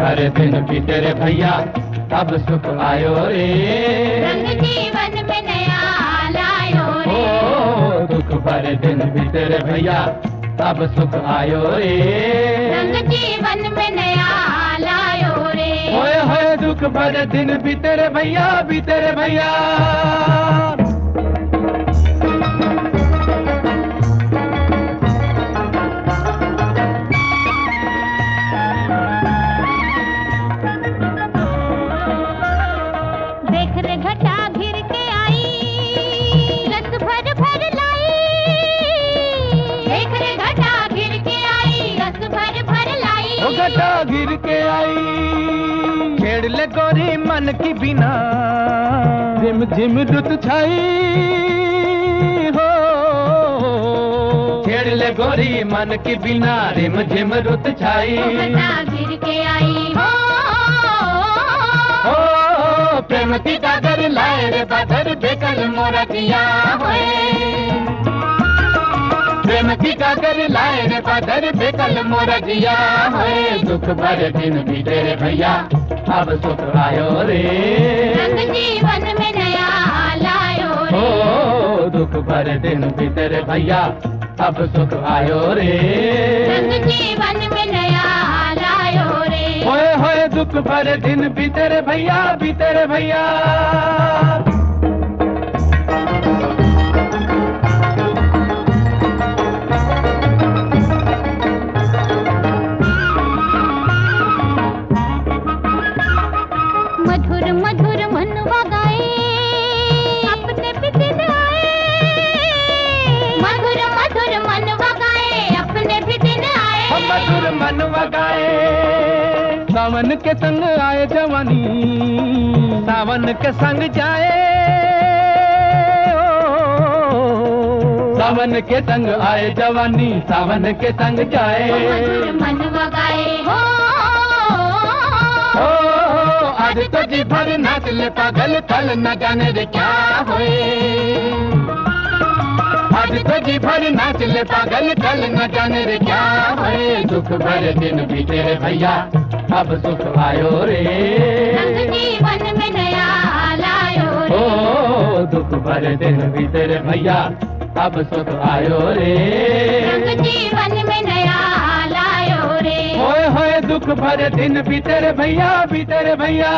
भरे दिन पीते रे भैया तब सुख आयो रे। रंग जीवन में नया लायो रे। दुख भरे दिन पीते रे भैया तब सुख आयो रे। रंग जीवन में नया लायो रे। ओए हो दुख भरे दिन भी तेरे भैया भी तेरे भैया। घटा घिर के आई रस भर भर लाई। देख रे घटा घिर के आई रस भर भर लाई। ओ घटा गिर के आई। छेड़ ले गोरी मन की बिना। रिम झिम रुत छाई हो। छेड़ ले गोरी मन की बिना रिम झिम रुत छाई। घटा घिर के आई। हो ओ प्रेम की दादर लाए रे बादर बेकल मोरा किया होए। प्रेम की कागर लाए रे बेकल मोरा जिया होए दुख भरे दिन भी तेरे भैया अब सुख आयो रे। जीवन में नया लायो ओ रे दुख भरे दिन भी तेरे भैया अब सुख आयो रे। जीवन में नया लायो रे। होए होए दुख भरे दिन भी तेरे भैया भी तेरे भैया। वगाए। सावन के संग आए जवानी सावन के संग जाए। सावन के संग आए जवानी सावन के संग जाए। मनवा हो। आज तो जी भर नाच ले पागल थल न जाने रे क्या होए। आज तो जी भर नाच ले पागल थल न जाने रे क्या दुख भरे दिन भी तेरे भैया अब सुख आयो रे। जीवन में नया लायो ओ रे दुख भरे दिन भी तेरे भैया अब सुख आयो रे। जीवन में नया लायो रे। होए होए दुख भरे दिन भी तेरे भैया भी तेरे भैया।